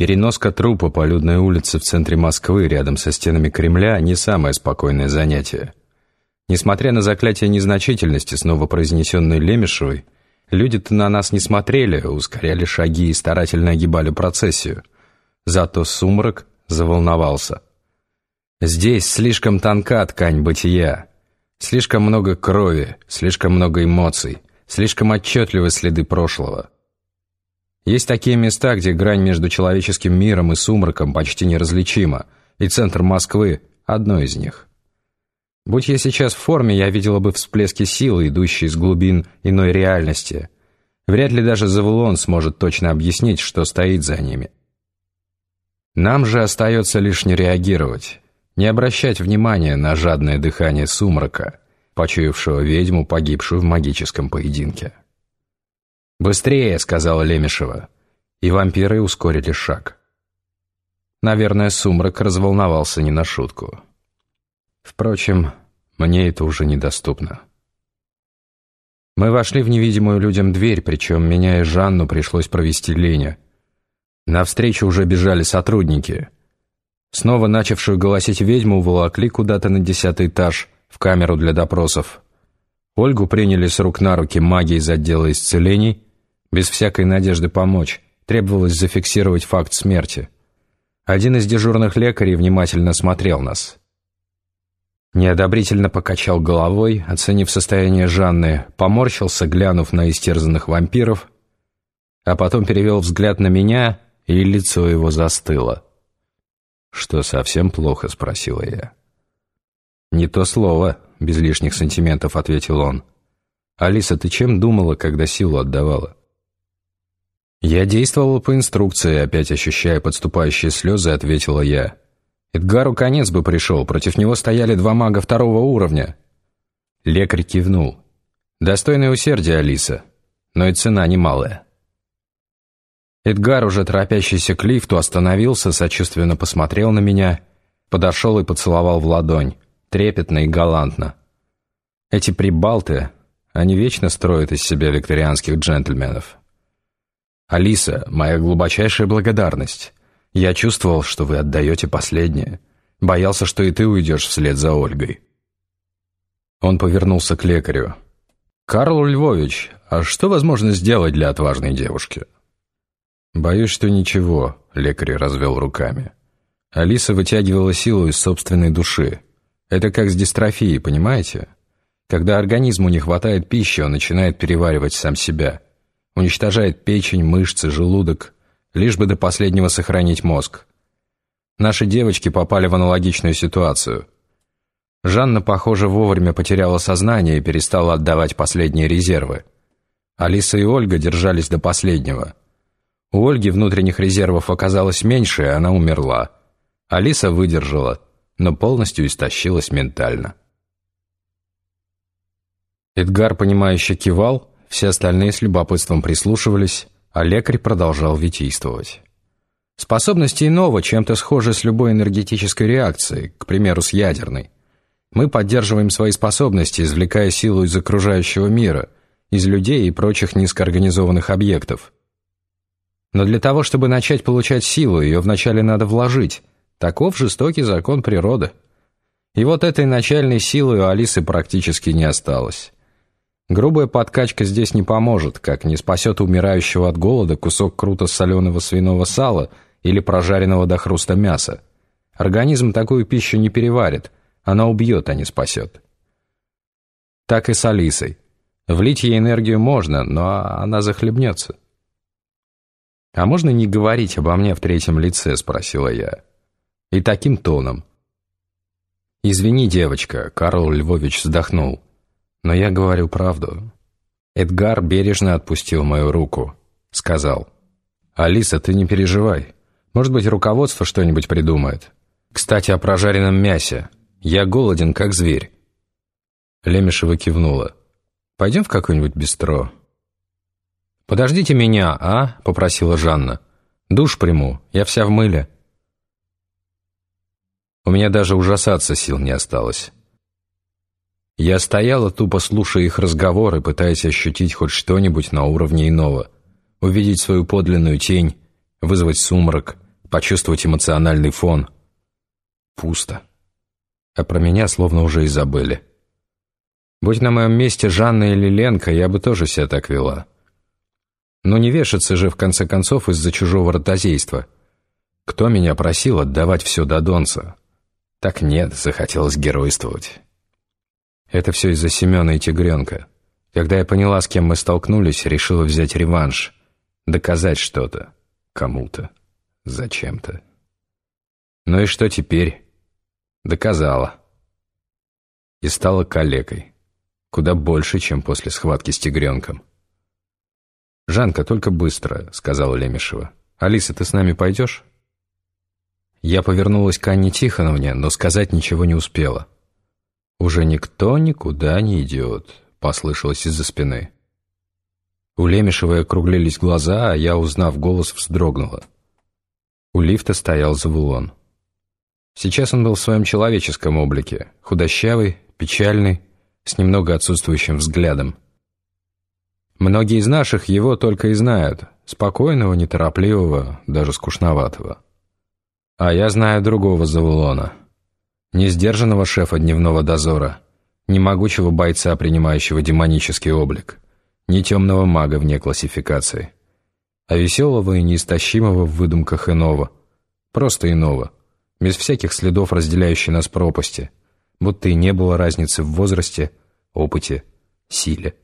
Переноска трупа по людной улице в центре Москвы рядом со стенами Кремля не самое спокойное занятие. Несмотря на заклятие незначительности, снова произнесенное Лемешевой, люди-то на нас не смотрели, ускоряли шаги и старательно огибали процессию. Зато сумрак заволновался. Здесь слишком тонка ткань бытия, слишком много крови, слишком много эмоций, слишком отчетливы следы прошлого. Есть такие места, где грань между человеческим миром и сумраком почти неразличима, и центр Москвы – одно из них. Будь я сейчас в форме, я видела бы всплески силы, идущие из глубин иной реальности. Вряд ли даже Завулон сможет точно объяснить, что стоит за ними. Нам же остается лишь не реагировать, не обращать внимания на жадное дыхание сумрака, почуявшего ведьму, погибшую в магическом поединке. «Быстрее!» — сказала Лемешева. И вампиры ускорили шаг. Наверное, сумрак разволновался не на шутку. Впрочем, мне это уже недоступно. Мы вошли в невидимую людям дверь, причем меня и Жанну пришлось провести Леня. Навстречу уже бежали сотрудники. Снова начавшую голосить ведьму уволокли куда-то на десятый этаж, в камеру для допросов. Ольгу приняли с рук на руки маги из отдела исцелений, без всякой надежды помочь, требовалось зафиксировать факт смерти. Один из дежурных лекарей внимательно смотрел нас. Неодобрительно покачал головой, оценив состояние Жанны, поморщился, глянув на истерзанных вампиров, а потом перевел взгляд на меня, и лицо его застыло. «Что, совсем плохо?» — спросила я. «Не то слово», — без лишних сантиментов ответил он. «Алиса, ты чем думала, когда силу отдавала?» «Я действовала по инструкции», опять ощущая подступающие слезы, ответила я. «Эдгару конец бы пришел, против него стояли два мага второго уровня». Лекарь кивнул. «Достойное усердие, Алиса, но и цена немалая». Эдгар, уже торопящийся к лифту, остановился, сочувственно посмотрел на меня, подошел и поцеловал в ладонь, трепетно и галантно. Эти прибалты, они вечно строят из себя викторианских джентльменов. «Алиса, моя глубочайшая благодарность. Я чувствовал, что вы отдаете последнее. Боялся, что и ты уйдешь вслед за Ольгой». Он повернулся к лекарю. «Карл Львович, а что возможно сделать для отважной девушки?» «Боюсь, что ничего», — лекарь развел руками. Алиса вытягивала силу из собственной души. Это как с дистрофией, понимаете? Когда организму не хватает пищи, он начинает переваривать сам себя — уничтожает печень, мышцы, желудок, лишь бы до последнего сохранить мозг. Наши девочки попали в аналогичную ситуацию. Жанна, похоже, вовремя потеряла сознание и перестала отдавать последние резервы. Алиса и Ольга держались до последнего. У Ольги внутренних резервов оказалось меньше, и она умерла. Алиса выдержала, но полностью истощилась ментально. Эдгар, понимающе кивал, все остальные с любопытством прислушивались, а лекарь продолжал витийствовать. Способности иного чем-то схожи с любой энергетической реакцией, к примеру, с ядерной. Мы поддерживаем свои способности, извлекая силу из окружающего мира, из людей и прочих низкоорганизованных объектов. Но для того, чтобы начать получать силу, ее вначале надо вложить. Таков жестокий закон природы. И вот этой начальной силы у Алисы практически не осталось. Грубая подкачка здесь не поможет, как не спасет умирающего от голода кусок круто соленого свиного сала или прожаренного до хруста мяса. Организм такую пищу не переварит, она убьет, а не спасет. Так и с Алисой. Влить ей энергию можно, но она захлебнется. «А можно не говорить обо мне в третьем лице?» — спросила я. И таким тоном. «Извини, девочка», — Карл Львович вздохнул. Но я говорю правду. Эдгар бережно отпустил мою руку. Сказал, «Алиса, ты не переживай. Может быть, руководство что-нибудь придумает. Кстати, о прожаренном мясе. Я голоден, как зверь». Лемешева кивнула. «Пойдем в какое-нибудь бистро?» «Подождите меня, а?» — попросила Жанна. «Душ приму, я вся в мыле». У меня даже ужасаться сил не осталось. Я стояла, тупо слушая их разговоры, пытаясь ощутить хоть что-нибудь на уровне иного, увидеть свою подлинную тень, вызвать сумрак, почувствовать эмоциональный фон. Пусто. А про меня словно уже и забыли. Будь на моем месте Жанна или Ленка, я бы тоже себя так вела. Но не вешаться же, в конце концов, из-за чужого ротозейства. Кто меня просил отдавать все до донца? Так нет, захотелось геройствовать. Это все из-за Семена и Тигренка. Когда я поняла, с кем мы столкнулись, решила взять реванш. Доказать что-то. Кому-то. Зачем-то. Ну и что теперь? Доказала. И стала калекой. Куда больше, чем после схватки с тигренком. «Жанка, только быстро», — сказала Лемешева. «Алиса, ты с нами пойдешь?» Я повернулась к Анне Тихоновне, но сказать ничего не успела. «Уже никто никуда не идет», — послышалось из-за спины. У Лемешевой округлились глаза, а я, узнав голос, вздрогнула. У лифта стоял Завулон. Сейчас он был в своем человеческом облике, худощавый, печальный, с немного отсутствующим взглядом. Многие из наших его только и знают, спокойного, неторопливого, даже скучноватого. А я знаю другого Завулона. Несдержанного шефа дневного дозора, не могучего бойца, принимающего демонический облик, не темного мага вне классификации, а веселого и неистощимого в выдумках иного, просто иного, без всяких следов разделяющей нас пропасти, будто и не было разницы в возрасте, опыте, силе.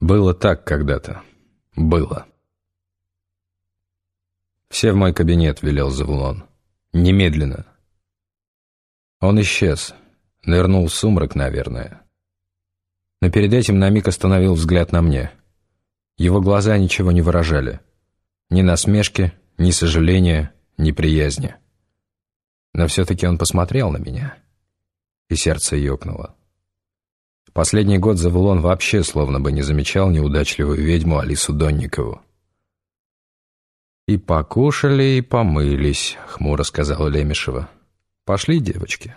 Было так когда-то. Было. «Все в мой кабинет», — велел Завулон. «Немедленно». Он исчез. Нырнул в сумрак, наверное. Но перед этим на миг остановил взгляд на мне. Его глаза ничего не выражали. Ни насмешки, ни сожаления, ни приязни. Но все-таки он посмотрел на меня. И сердце ёкнуло. Последний год Завулон вообще словно бы не замечал неудачливую ведьму Алису Донникову. «И покушали, и помылись», — хмуро сказала Лемешева. «Пошли, девочки».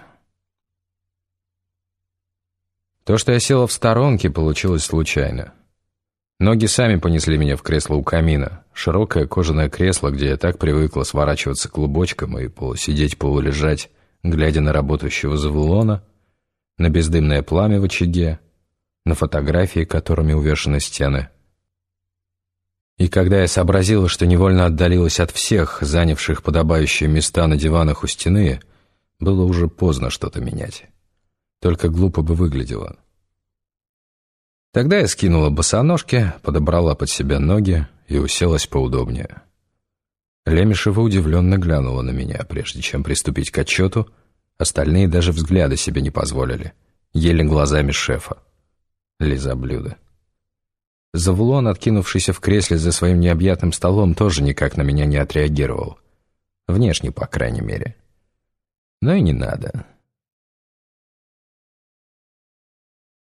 То, что я села в сторонке, получилось случайно. Ноги сами понесли меня в кресло у камина. Широкое кожаное кресло, где я так привыкла сворачиваться клубочком и полусидеть, полулежать, глядя на работающего Завулона, на бездымное пламя в очаге, на фотографии, которыми увешаны стены. И когда я сообразила, что невольно отдалилась от всех, занявших подобающие места на диванах у стены, было уже поздно что-то менять. Только глупо бы выглядело. Тогда я скинула босоножки, подобрала под себя ноги и уселась поудобнее. Лемешева удивленно глянула на меня, прежде чем приступить к отчету, остальные даже взгляда себе не позволили, ели глазами шефа. Лизоблюда. Завулон, откинувшийся в кресле за своим необъятным столом, тоже никак на меня не отреагировал. Внешне, по крайней мере. Но и не надо.